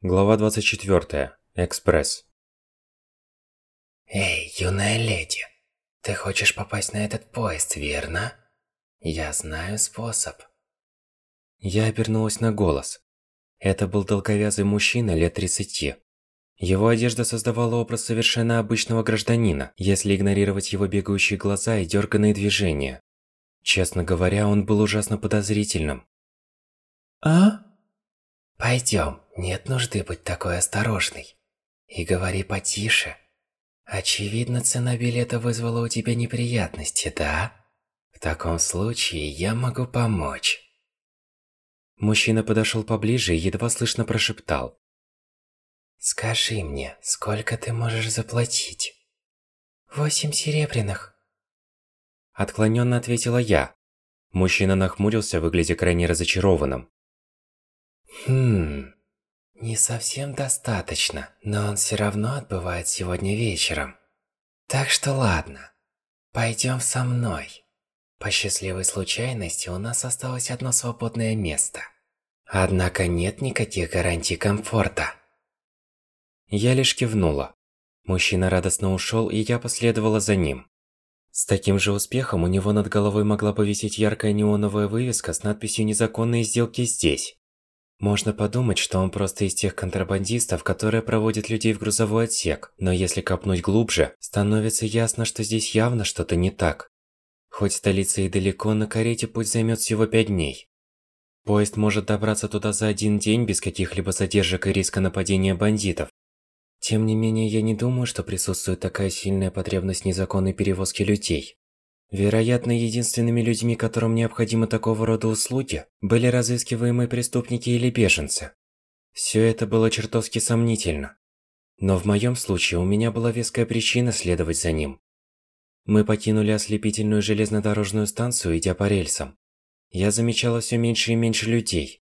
Глава 24. Экспресс. Эй, юная леди, ты хочешь попасть на этот поезд, верно? Я знаю способ. Я обернулась на голос. Это был долговязый мужчина лет 30. Его одежда создавала образ совершенно обычного гражданина, если игнорировать его бегающие глаза и дерганные движения. Честно говоря, он был ужасно подозрительным. А? Пойдем, нет нужды быть такой осторожной. И говори потише. Очевидно, цена билета вызвала у тебя неприятности, да? В таком случае я могу помочь. Мужчина подошел поближе и едва слышно прошептал. Скажи мне, сколько ты можешь заплатить? Восемь серебряных. Отклоненно ответила я. Мужчина нахмурился, выглядя крайне разочарованным. Хм, не совсем достаточно, но он все равно отбывает сегодня вечером. Так что ладно, пойдем со мной. По счастливой случайности у нас осталось одно свободное место. Однако нет никаких гарантий комфорта. Я лишь кивнула. Мужчина радостно ушел, и я последовала за ним. С таким же успехом у него над головой могла повисеть яркая неоновая вывеска с надписью «Незаконные сделки здесь». Можно подумать, что он просто из тех контрабандистов, которые проводят людей в грузовой отсек, но если копнуть глубже, становится ясно, что здесь явно что-то не так. Хоть столица и далеко, на карете путь займет всего пять дней. Поезд может добраться туда за один день без каких-либо задержек и риска нападения бандитов. Тем не менее, я не думаю, что присутствует такая сильная потребность незаконной перевозки людей. Вероятно, единственными людьми, которым необходимы такого рода услуги, были разыскиваемые преступники или беженцы. Все это было чертовски сомнительно. Но в моем случае у меня была веская причина следовать за ним. Мы покинули ослепительную железнодорожную станцию, идя по рельсам. Я замечала все меньше и меньше людей.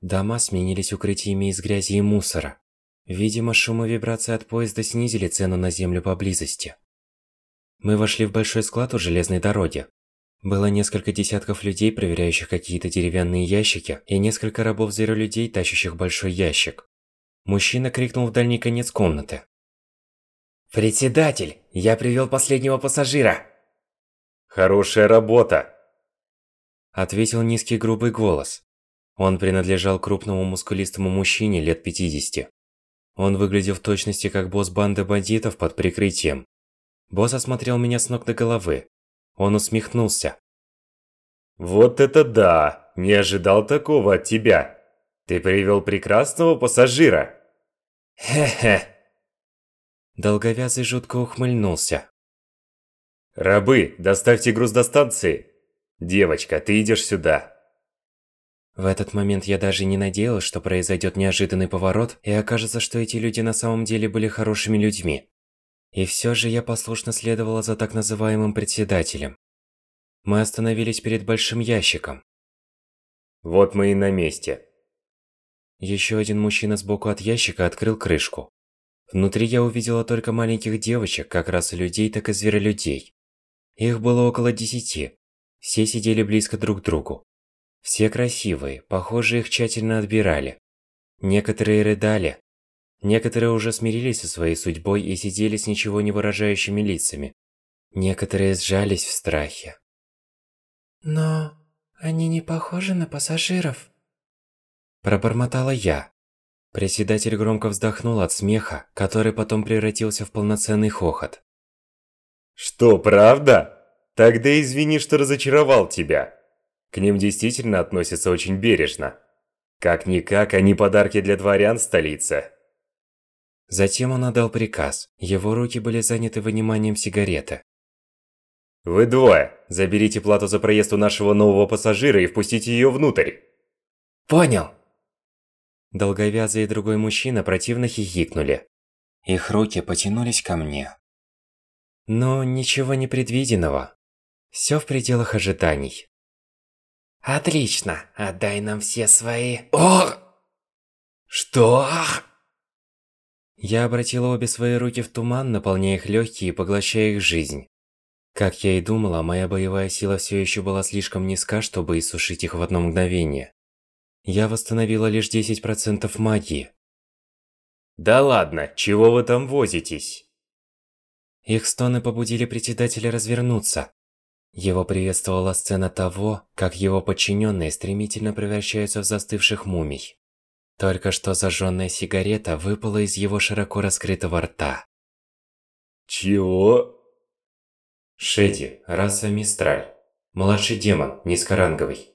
Дома сменились укрытиями из грязи и мусора. Видимо, шум и вибрации от поезда снизили цену на землю поблизости. Мы вошли в большой склад у железной дороги. Было несколько десятков людей, проверяющих какие-то деревянные ящики, и несколько рабов-зверолюдей, тащащих большой ящик. Мужчина крикнул в дальний конец комнаты. «Председатель, я привел последнего пассажира!» «Хорошая работа!» Ответил низкий грубый голос. Он принадлежал крупному мускулистому мужчине лет 50. Он выглядел в точности как босс банды бандитов под прикрытием. Босс осмотрел меня с ног до головы. Он усмехнулся. «Вот это да! Не ожидал такого от тебя! Ты привел прекрасного пассажира!» «Хе-хе!» Долговязый жутко ухмыльнулся. «Рабы, доставьте груз до станции! Девочка, ты идешь сюда!» В этот момент я даже не надеялась, что произойдет неожиданный поворот, и окажется, что эти люди на самом деле были хорошими людьми. И все же я послушно следовала за так называемым председателем. Мы остановились перед большим ящиком. Вот мы и на месте. Еще один мужчина сбоку от ящика открыл крышку. Внутри я увидела только маленьких девочек, как раз и людей, так и зверолюдей. Их было около десяти. Все сидели близко друг к другу. Все красивые, похоже, их тщательно отбирали. Некоторые рыдали, Некоторые уже смирились со своей судьбой и сидели с ничего не выражающими лицами. Некоторые сжались в страхе. Но они не похожи на пассажиров. Пробормотала я. Председатель громко вздохнул от смеха, который потом превратился в полноценный хохот. Что, правда? Тогда извини, что разочаровал тебя. К ним действительно относятся очень бережно. Как-никак, они подарки для дворян столицы. Затем он отдал приказ. Его руки были заняты выниманием сигареты. «Вы двое! Заберите плату за проезд у нашего нового пассажира и впустите ее внутрь!» «Понял!» Долговязый и другой мужчина противно хихикнули. Их руки потянулись ко мне. Но ничего непредвиденного. Все в пределах ожиданий. «Отлично! Отдай нам все свои...» Ох! «Что?» Я обратила обе свои руки в туман, наполняя их легкие и поглощая их жизнь. Как я и думала, моя боевая сила все еще была слишком низка, чтобы иссушить их в одно мгновение. Я восстановила лишь 10% магии. Да ладно, чего вы там возитесь? Их стоны побудили председателя развернуться. Его приветствовала сцена того, как его подчиненные стремительно превращаются в застывших мумий. Только что зажженная сигарета выпала из его широко раскрытого рта. Чего? Шеди, раса Мистраль. Младший демон, низкоранговый.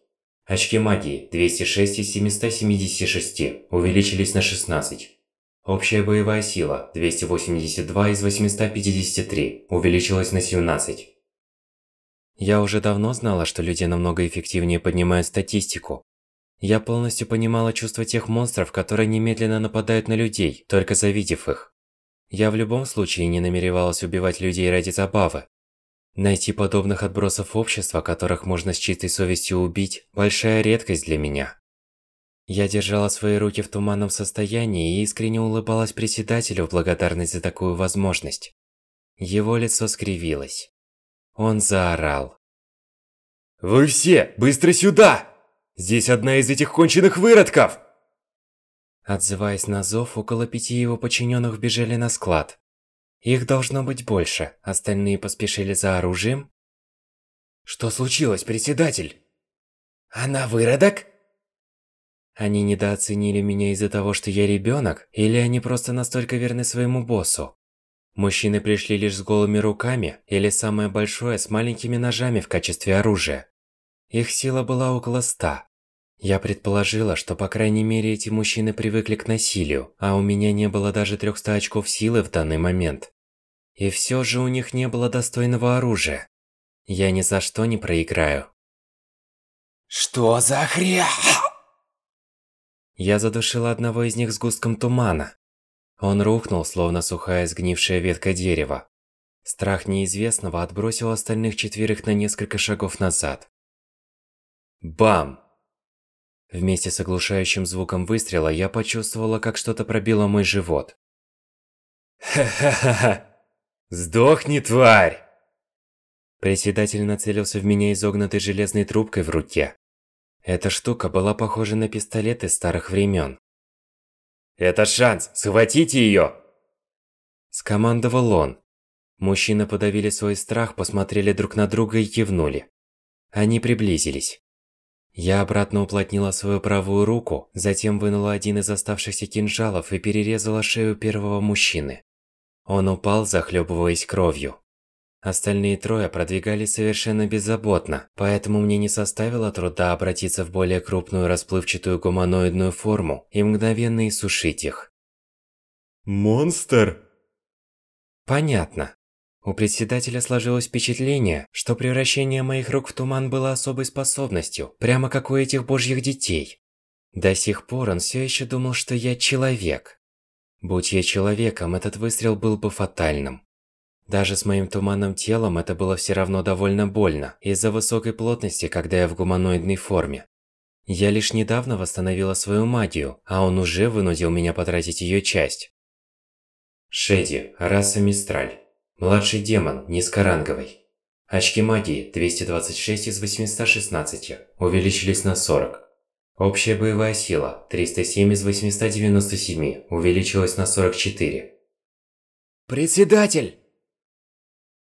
Очки магии 206 из 776 увеличились на 16. Общая боевая сила 282 из 853 увеличилась на 17. Я уже давно знала, что люди намного эффективнее поднимают статистику. Я полностью понимала чувства тех монстров, которые немедленно нападают на людей, только завидев их. Я в любом случае не намеревалась убивать людей ради забавы. Найти подобных отбросов общества, которых можно с чистой совестью убить, большая редкость для меня. Я держала свои руки в туманном состоянии и искренне улыбалась председателю в благодарность за такую возможность. Его лицо скривилось. Он заорал. «Вы все, быстро сюда! Здесь одна из этих конченых выродков!» Отзываясь на зов, около пяти его подчиненных бежали на склад. Их должно быть больше, остальные поспешили за оружием. Что случилось, председатель? Она выродок? Они недооценили меня из-за того, что я ребенок, или они просто настолько верны своему боссу? Мужчины пришли лишь с голыми руками, или самое большое с маленькими ножами в качестве оружия. Их сила была около ста. Я предположила, что по крайней мере эти мужчины привыкли к насилию, а у меня не было даже 300 очков силы в данный момент. И все же у них не было достойного оружия. Я ни за что не проиграю. Что за хрень? Я задушила одного из них с густком тумана. Он рухнул, словно сухая сгнившая ветка дерева. Страх неизвестного отбросил остальных четверых на несколько шагов назад. Бам! Вместе с оглушающим звуком выстрела я почувствовала, как что-то пробило мой живот. Ха-ха-ха! Сдохни, тварь! Председатель нацелился в меня изогнутой железной трубкой в руке. Эта штука была похожа на пистолет из старых времен. «Это шанс! Схватите ее!» Скомандовал он. Мужчины подавили свой страх, посмотрели друг на друга и кивнули. Они приблизились. Я обратно уплотнила свою правую руку, затем вынула один из оставшихся кинжалов и перерезала шею первого мужчины. Он упал, захлебываясь кровью. Остальные трое продвигались совершенно беззаботно, поэтому мне не составило труда обратиться в более крупную расплывчатую гуманоидную форму и мгновенно иссушить их. Монстр? Понятно. У председателя сложилось впечатление, что превращение моих рук в туман было особой способностью, прямо как у этих божьих детей. До сих пор он все еще думал, что я человек. Будь я человеком, этот выстрел был бы фатальным. Даже с моим туманным телом это было все равно довольно больно, из-за высокой плотности, когда я в гуманоидной форме. Я лишь недавно восстановила свою магию, а он уже вынудил меня потратить ее часть. Шеди, раса Мистраль. Младший демон, низкоранговый. Очки магии 226 из 816, увеличились на 40. Общая боевая сила 307 из 897, увеличилась на 44. Председатель!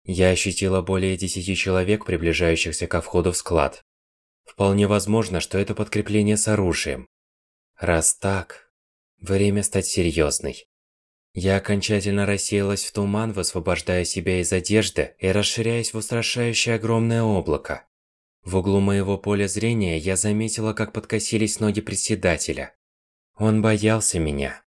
Я ощутила более десяти человек, приближающихся ко входу в склад. Вполне возможно, что это подкрепление с оружием. Раз так, время стать серьезной. Я окончательно рассеялась в туман, высвобождая себя из одежды и расширяясь в устрашающее огромное облако. В углу моего поля зрения я заметила, как подкосились ноги председателя. Он боялся меня.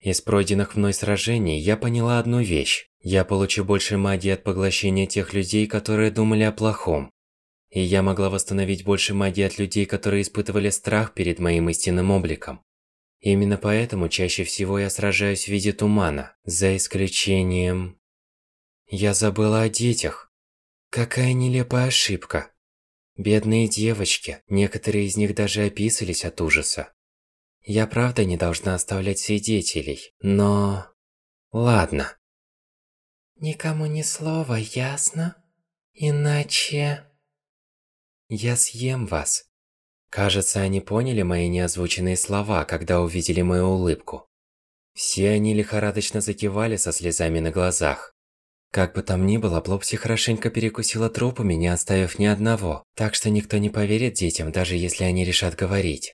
Из пройденных мной сражений я поняла одну вещь. Я получу больше магии от поглощения тех людей, которые думали о плохом. И я могла восстановить больше магии от людей, которые испытывали страх перед моим истинным обликом. Именно поэтому чаще всего я сражаюсь в виде тумана, за исключением... Я забыла о детях. Какая нелепая ошибка. Бедные девочки, некоторые из них даже описались от ужаса. Я правда не должна оставлять свидетелей, но... Ладно. Никому ни слова, ясно? Иначе... Я съем вас. Кажется, они поняли мои неозвученные слова, когда увидели мою улыбку. Все они лихорадочно закивали со слезами на глазах. Как бы там ни было, Плопси хорошенько перекусила трупами, не оставив ни одного, так что никто не поверит детям, даже если они решат говорить.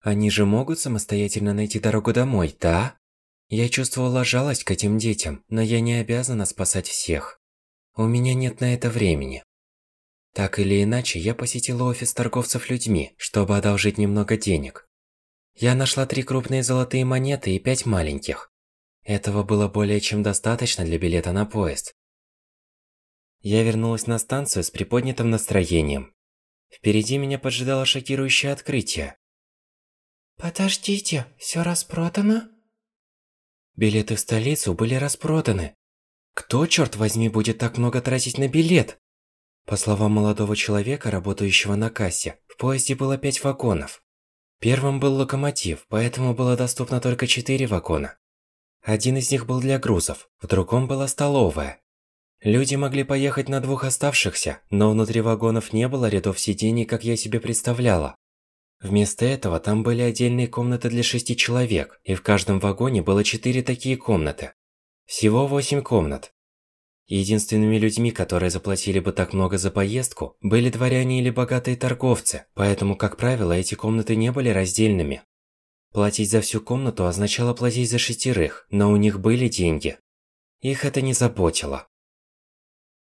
Они же могут самостоятельно найти дорогу домой, да? Я чувствовала жалость к этим детям, но я не обязана спасать всех. У меня нет на это времени. Так или иначе, я посетила офис торговцев людьми, чтобы одолжить немного денег. Я нашла три крупные золотые монеты и пять маленьких. Этого было более чем достаточно для билета на поезд. Я вернулась на станцию с приподнятым настроением. Впереди меня поджидало шокирующее открытие. Подождите, все распродано? Билеты в столицу были распроданы. Кто, черт возьми, будет так много тратить на билет? По словам молодого человека, работающего на кассе, в поезде было пять вагонов. Первым был локомотив, поэтому было доступно только четыре вагона. Один из них был для грузов, в другом была столовая. Люди могли поехать на двух оставшихся, но внутри вагонов не было рядов сидений, как я себе представляла. Вместо этого там были отдельные комнаты для шести человек, и в каждом вагоне было четыре такие комнаты. Всего восемь комнат. Единственными людьми, которые заплатили бы так много за поездку, были дворяне или богатые торговцы, поэтому, как правило, эти комнаты не были раздельными. Платить за всю комнату означало платить за шестерых, но у них были деньги. Их это не заботило.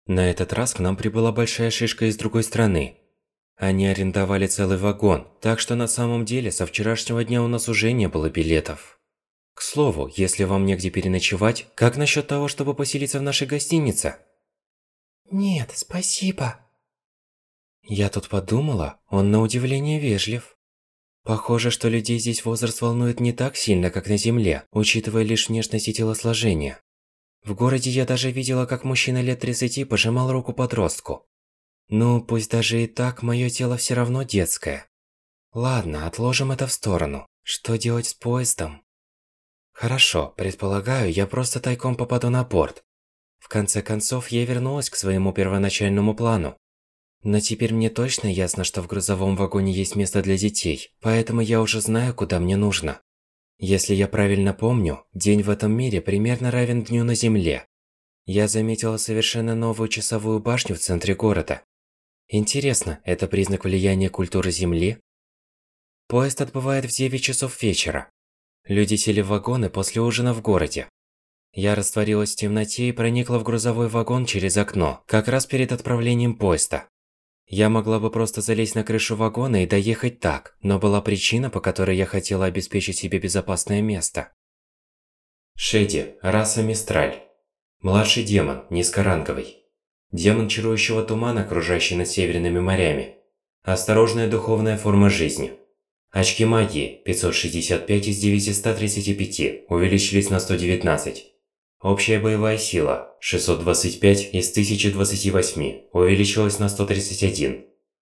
На этот раз к нам прибыла большая шишка из другой страны. Они арендовали целый вагон, так что на самом деле со вчерашнего дня у нас уже не было билетов. К слову, если вам негде переночевать, как насчет того, чтобы поселиться в нашей гостинице? Нет, спасибо. Я тут подумала, он на удивление вежлив. Похоже, что людей здесь возраст волнует не так сильно, как на Земле, учитывая лишь внешность и телосложение. В городе я даже видела, как мужчина лет 30 пожимал руку подростку. Ну, пусть даже и так, мое тело все равно детское. Ладно, отложим это в сторону. Что делать с поездом? Хорошо, предполагаю, я просто тайком попаду на порт. В конце концов, я вернулась к своему первоначальному плану. Но теперь мне точно ясно, что в грузовом вагоне есть место для детей, поэтому я уже знаю, куда мне нужно. Если я правильно помню, день в этом мире примерно равен дню на Земле. Я заметила совершенно новую часовую башню в центре города. Интересно, это признак влияния культуры Земли? Поезд отбывает в 9 часов вечера. Люди сели в вагоны после ужина в городе. Я растворилась в темноте и проникла в грузовой вагон через окно, как раз перед отправлением поезда. Я могла бы просто залезть на крышу вагона и доехать так, но была причина, по которой я хотела обеспечить себе безопасное место. Шеди, раса Мистраль. Младший демон, низкоранговый. Демон чарующего тумана, окружающий над северными морями. Осторожная духовная форма жизни. Очки магии 565 из 935 увеличились на 119. Общая боевая сила 625 из 1028 увеличилась на 131.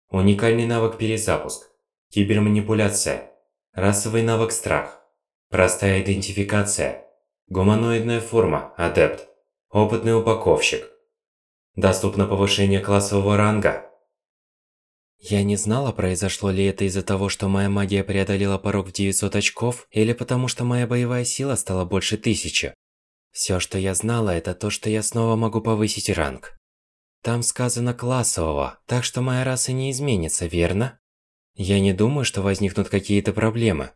Уникальный навык перезапуск. Киберманипуляция. Расовый навык страх. Простая идентификация. Гуманоидная форма адепт. Опытный упаковщик. Доступно повышение классового ранга я не знала, произошло ли это из-за того, что моя магия преодолела порог в 900 очков, или потому что моя боевая сила стала больше тысячи. Все, что я знала, это то, что я снова могу повысить ранг. Там сказано классового, так что моя раса не изменится, верно? Я не думаю, что возникнут какие-то проблемы.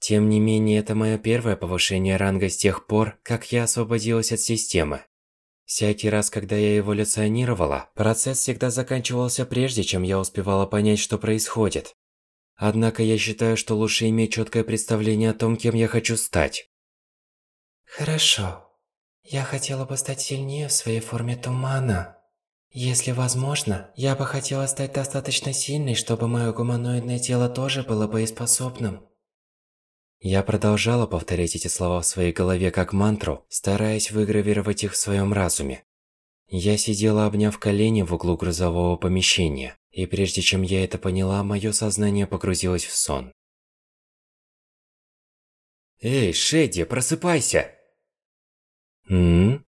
Тем не менее, это мое первое повышение ранга с тех пор, как я освободилась от системы. Всякий раз, когда я эволюционировала, процесс всегда заканчивался прежде, чем я успевала понять, что происходит. Однако я считаю, что лучше иметь четкое представление о том, кем я хочу стать. Хорошо. Я хотела бы стать сильнее в своей форме тумана. Если возможно, я бы хотела стать достаточно сильной, чтобы мое гуманоидное тело тоже было боеспособным. Я продолжала повторять эти слова в своей голове как мантру, стараясь выгравировать их в своем разуме. Я сидела, обняв колени в углу грузового помещения, и прежде чем я это поняла, мое сознание погрузилось в сон. Эй, Шеди, просыпайся! М?